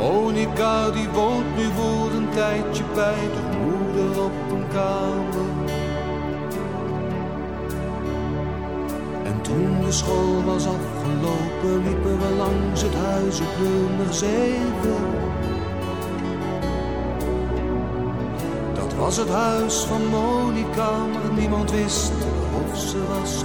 Monica die woont nu voor een tijdje bij de moeder op een kamer. En toen de school was afgelopen liepen we langs het huis op nummer. Dat was het huis van Monica, maar niemand wist of ze was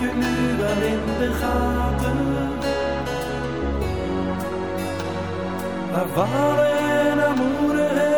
Je nu wel in de gaten. Haar vader en moeder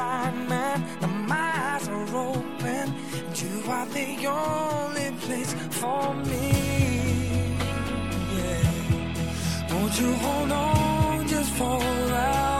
blind man, and my eyes are open, you are the only place for me. Yeah. Won't you hold on just for a while?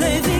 Living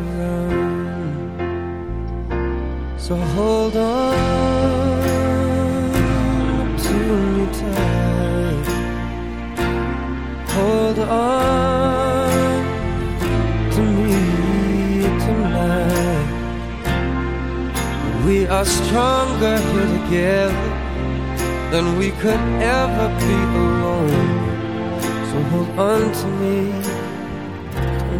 around. So hold on to me tight. Hold on to me tonight. We are stronger here together than we could ever be alone. So hold on to me.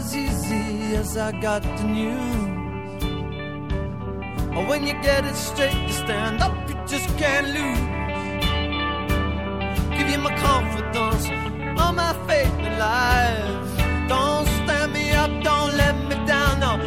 Was easy as I got the news. Or when you get it straight, you stand up, you just can't lose. Give you my confidence, all my faith in life. Don't stand me up, don't let me down. No,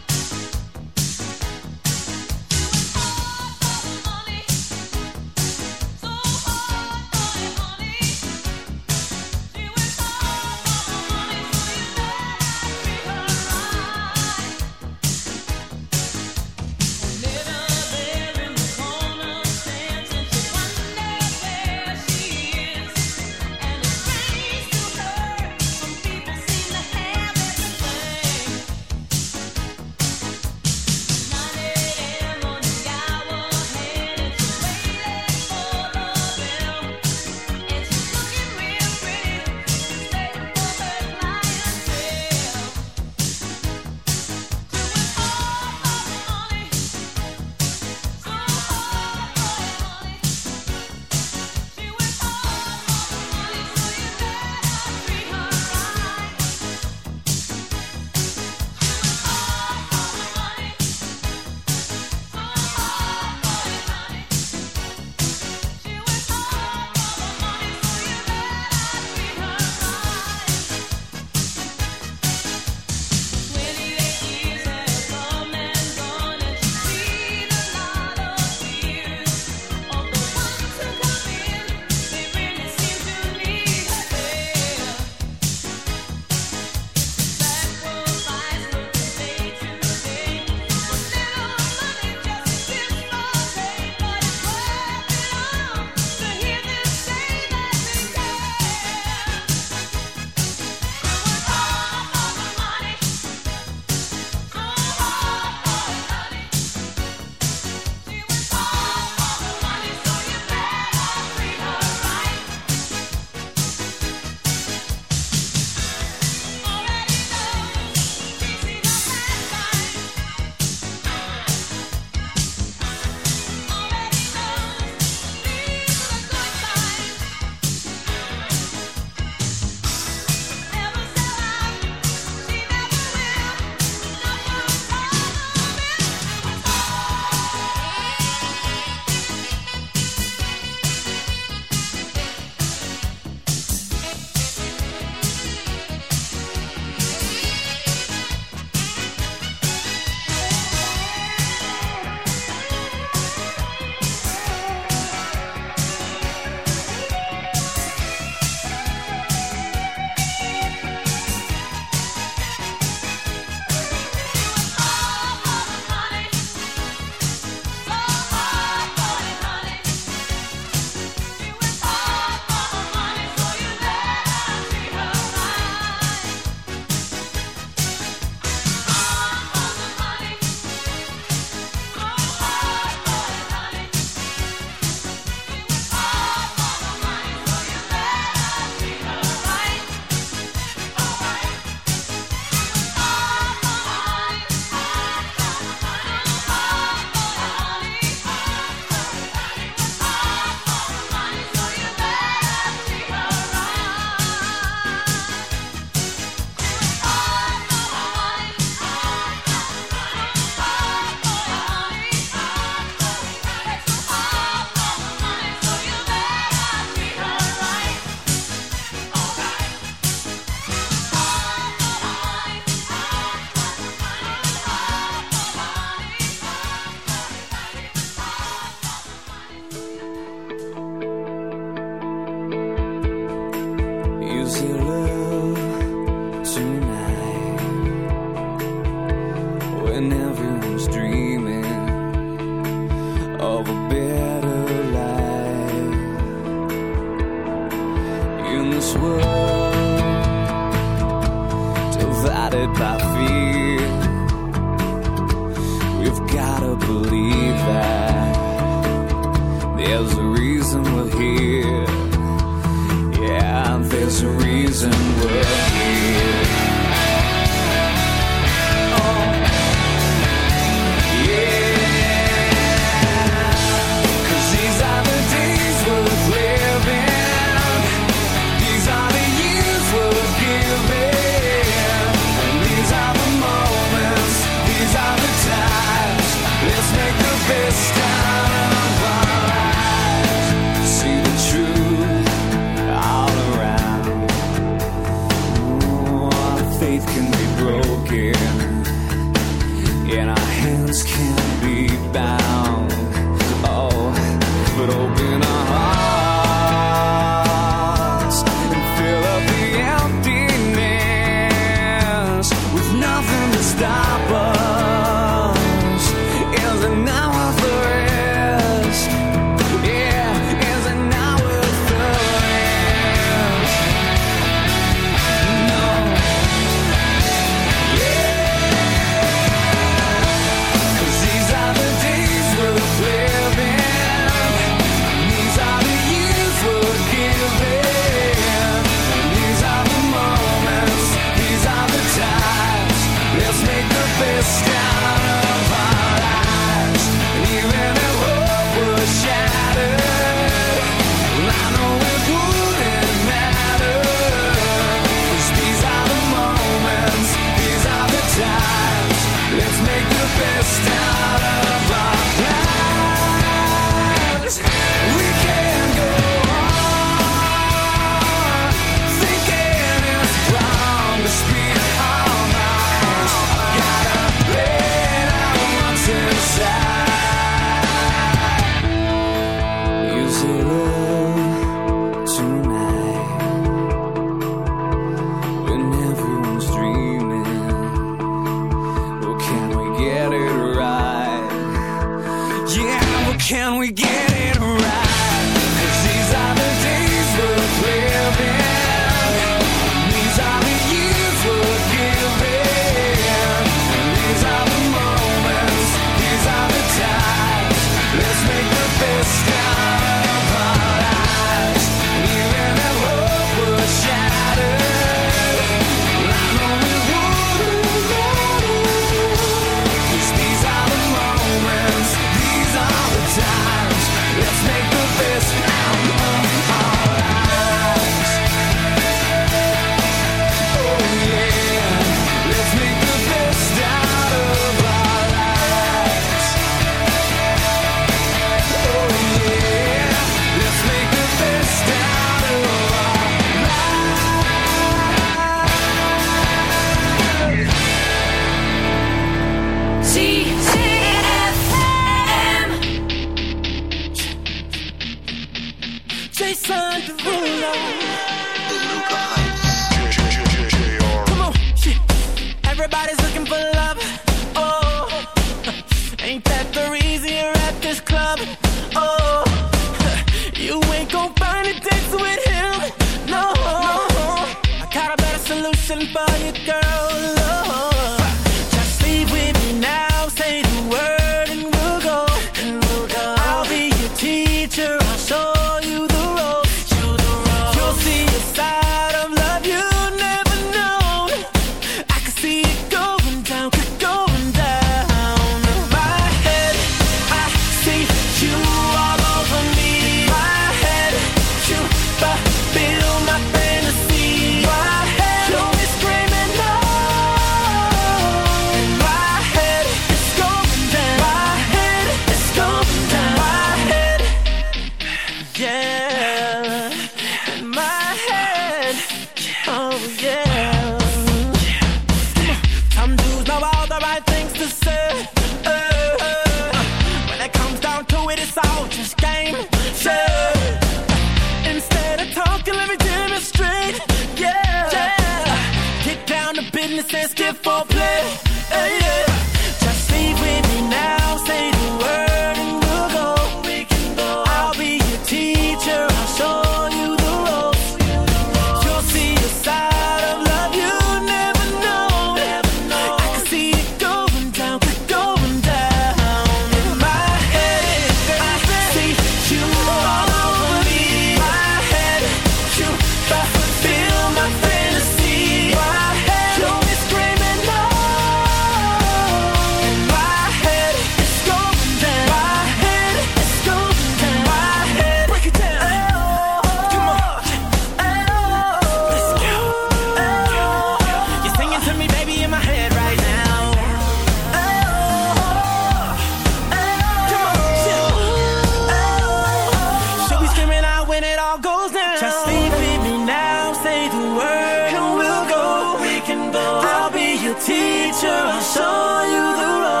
teacher, I'll show you the road.